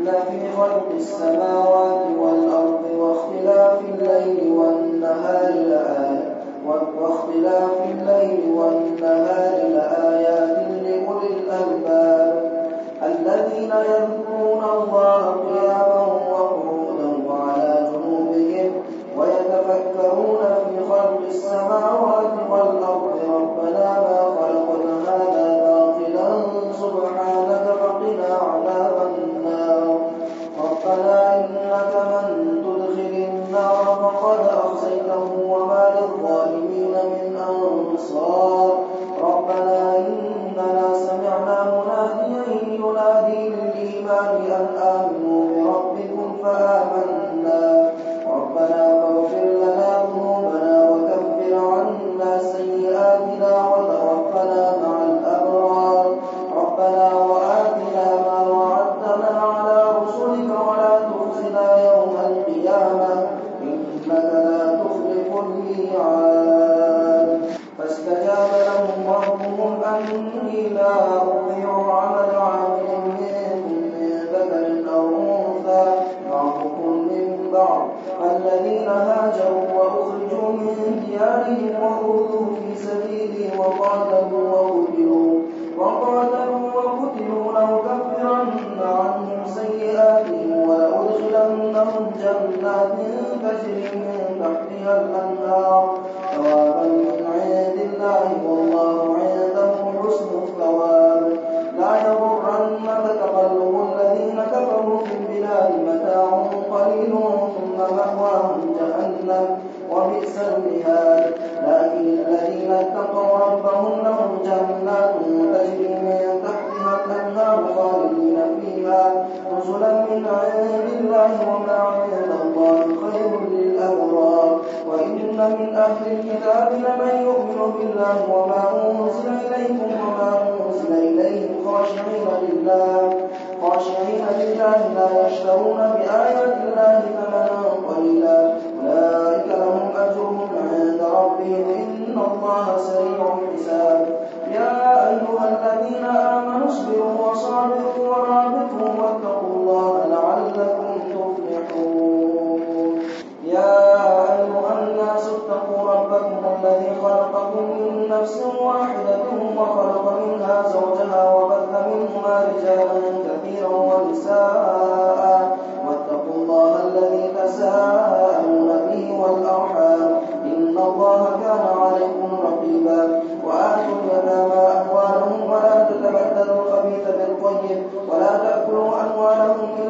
إن في خلق السماوات والأرض واختلاف الليل والنهار لآيات واختلاف الليل والنهار لآيات لأولي الألباب الذين يذكرون الله قياما وقعودا وعلى جنوبهم ويتفكرون في خلق السماوات والأرض ربنا ما خلقت هذا باطلا سبحانك فقنا عذاب النار ربنا إنك من تدخل النار فقد أخزيته من عند الله وما عند الله خير للأبرار. وإن من أهل الكتاب لمن يؤمن بالله وما أنزل إليكم وما أنزل إليهم خاشعين لله. خاشعين لله لا يشترون بآيات الله ثمنا قليلا. أولئك لهم أجرهم عند ربهم. إن الله سريع الحساب. يا أيها الذين آمنوا اصبروا.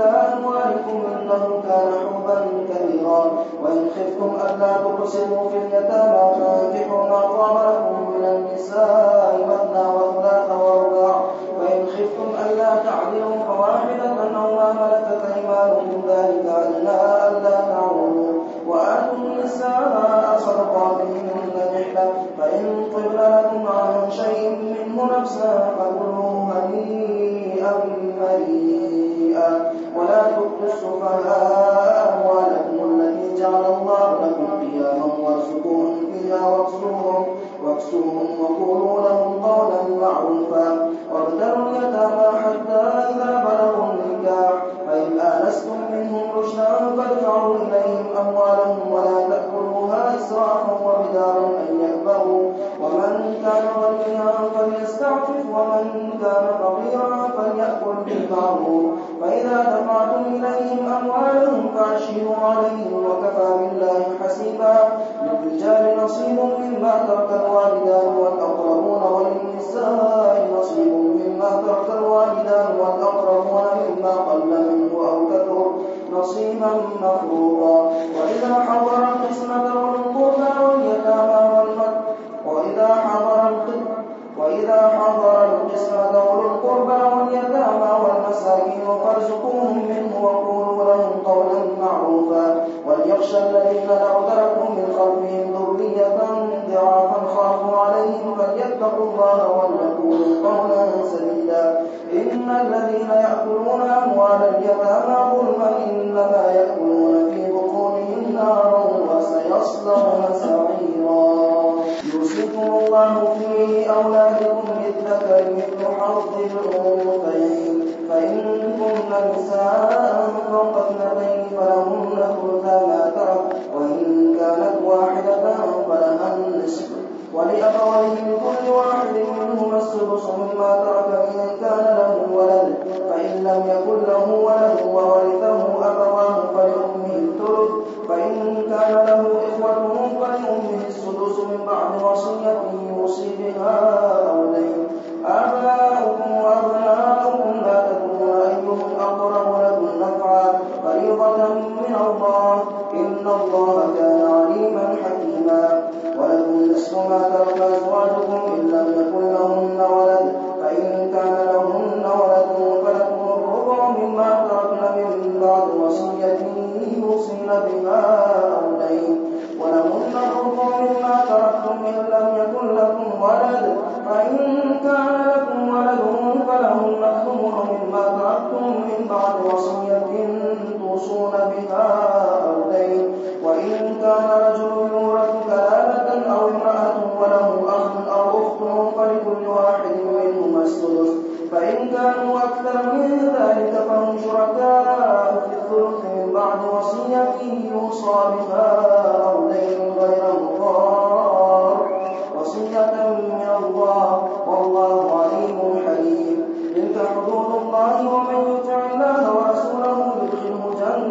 إلى أموالكم إنه كان حبا كبيرا. وإن خفتم ألا تقسطوا في اليتامى فأنكحوا ما طاب لكم من النساء مثنى وثلاث ورباع. وإن خفتم ألا تعدلوا فواحدة أو ما ملكت أيمانكم ذلك أدنى ألا تعولوا وآتوا النساء صدقاتهن نحلة. فإن طبن لكم عن شيء منه نفسا فكلوه هنيئا مريئا. وقولوا لهم قولا معروفا. وابتلوا اليتامى حتى إذا بلغوا دفعتم إليهم أموالهم فأشهدوا عليهم وكفى بالله حسيبا للرجال نصيب مما ترك الوالدان والأقربون وللنساء نصيب مما ترك الوالدان والأقربون مما قل منه أو كثر نصيبا مفروضا وإذا حضر القسمة والقربى واليتامى والمد وإذا حضر وإذا حضر والمساكين فارزقوهم منه وقولوا لهم قولا معروفا وليخشى الذين لو تركوا ولأبويه كل واحد منهما السدس مما ترك إن كان له ولد فإن لم يكن له ولد وورثه أبواه فلأمه الثلث فإن كان له إخوة فلأمه السدس من بعد وصية يوصي بها أو دين. آباؤكم وأبناؤكم لا تدرون أيهم أقرب لكم نفعا فريضة من الله إن الله الله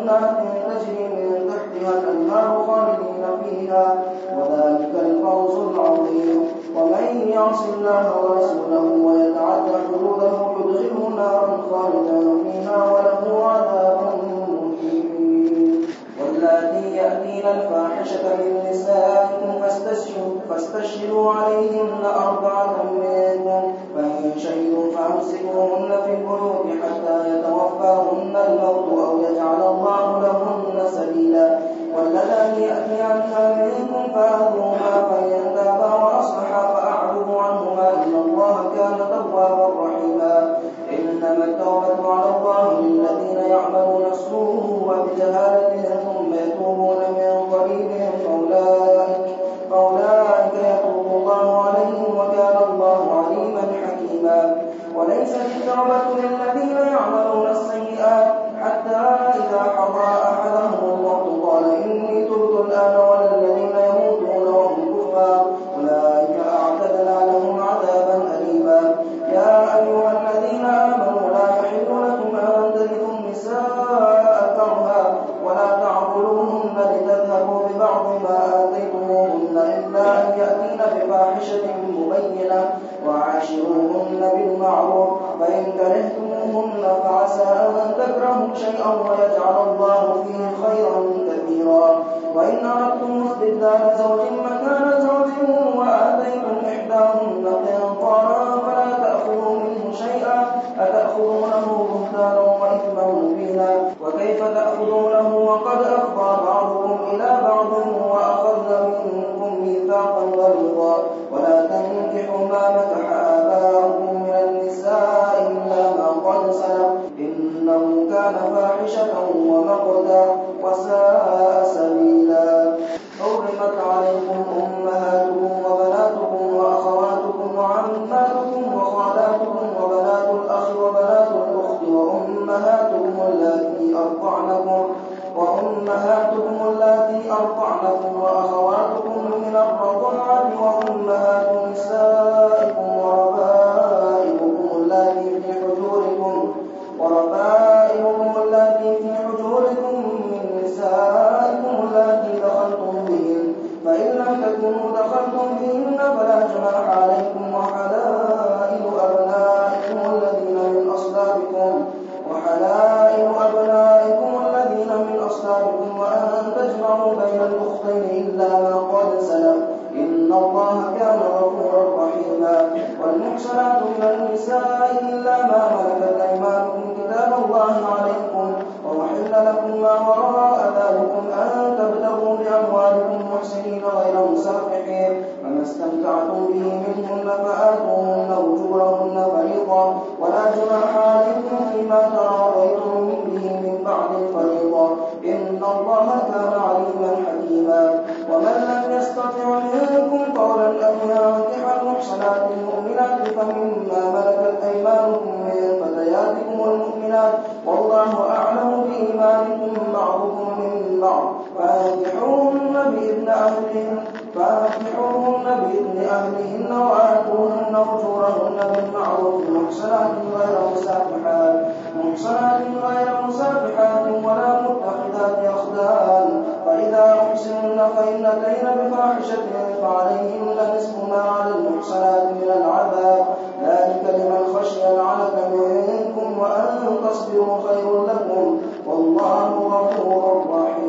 جنات تجري من تحتها الأنهار خالدين فيها وذلك الفوز العظيم. ومن يعص الله وإن أردتم استبدال زوج مكان زوج وآتيتم إحداهن قنطارا فلا تأخذوا منه شيئا أتأخذونه بهتانا وإثما مبينا وكيف تأخذونه وقد أفضى بعضكم إلى بعض وأخذ منكم ميثاقا غليظا ولا تنكحوا ما نكح آباؤكم من النساء إلا ما قد سلف إنه كان فاحشة ومقتا وساء سبيلا about God. محسنين غير مسرحين فما استمتعتم به منهن فآتوهن أجورهن فريضا ولا جناح عليكم فيما تراضيتم به من بعد الفريضة. إن الله كان عليما حكيما. ومن لم يستطع منكم قولا أن ينكح المحسنات المؤمنات فمما ملكت أيمانكم من فتياتكم المؤمنات والله أعلم بإيمانكم بعض بعض فانكحوهن بإذن أهلهن فانكحوهن بإذن أهلهن وآتوهن أجورهن بالمعروف محسنات غير مسافحات محسنات غير مسافحات ولا متخذات أخدان. فإذا أحسن فإن أتين بفاحشة فعليهن نصف ما على المحسنات من العذاب. ذلك لمن خشي العنة منكم وأن تصبروا خير لكم. والله غفور رحيم.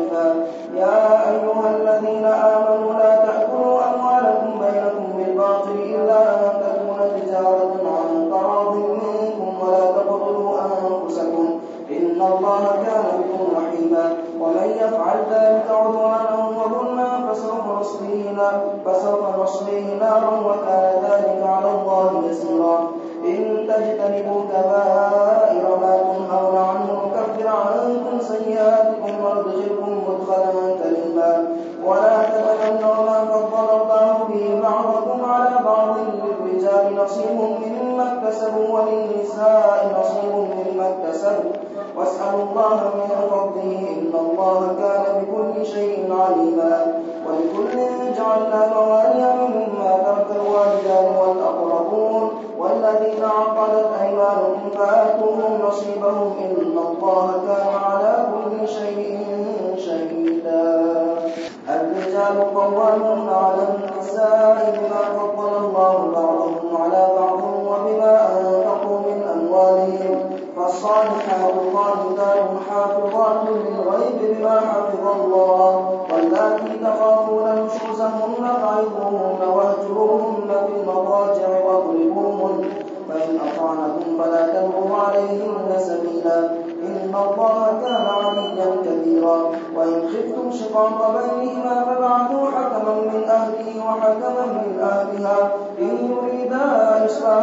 نصيب مما اكتسبوا وللنساء نصيب مما اكتسبوا. واسألوا الله من فضله إن الله كان بكل شيء عليما. ولكل جعلنا موالي مما ترك الوالدان والأقربون والذين عقدت أيمانهم فآتوهم نصيبهم إن الله كان على كل شيء شهيدا. الرجال قوامون على النساء بما فضل الله بعضهم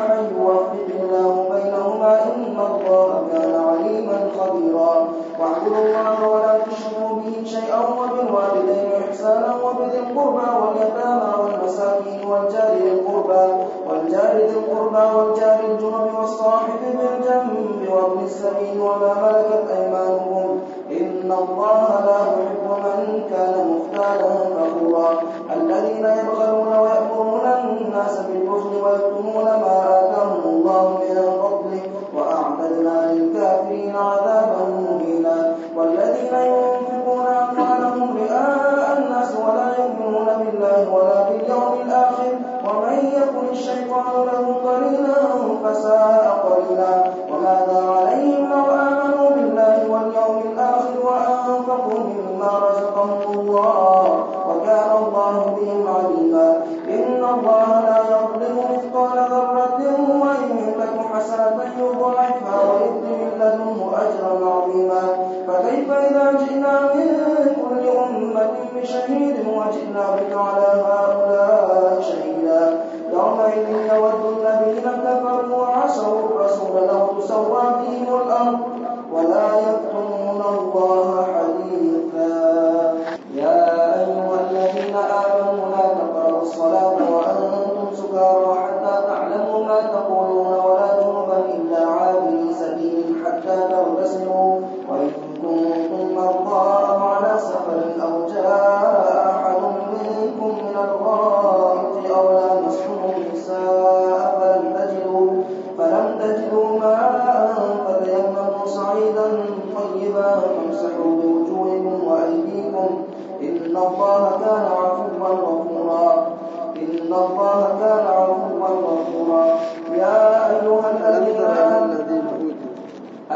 إصلاحا يوفق الله بينهما إن الله كان عليما خبيرا. واعبدوا الله ولا تشركوا به شيئا وبالوالدين إحسانا وبذي القربى واليتامى والمساكين والجار ذي القربى والجار ذي القربى والجار الجنب والصاحب بالجنب وابن السبيل وما ملكت أيمانكم. إن الله لا يحب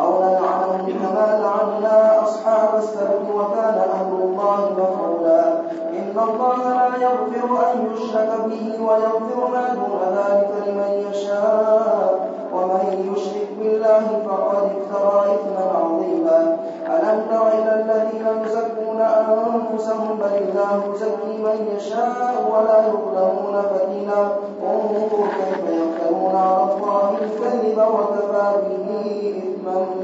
أو نلعنهم كما لعنا أصحاب السبت وكان أمر الله مفعولا. إن الله لا يغفر أن يشرك به ويغفر ما دون ذلك لمن يشاء. ومن يشرك بالله فقد افترى إثما عظيما. ألم تر إلى الذين يزكون أنفسهم بل الله يزكي من يشاء ولا يظلمون فتيلا. انظر كيف يفترون على الله الكذب وكفى به إثما